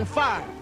on fire.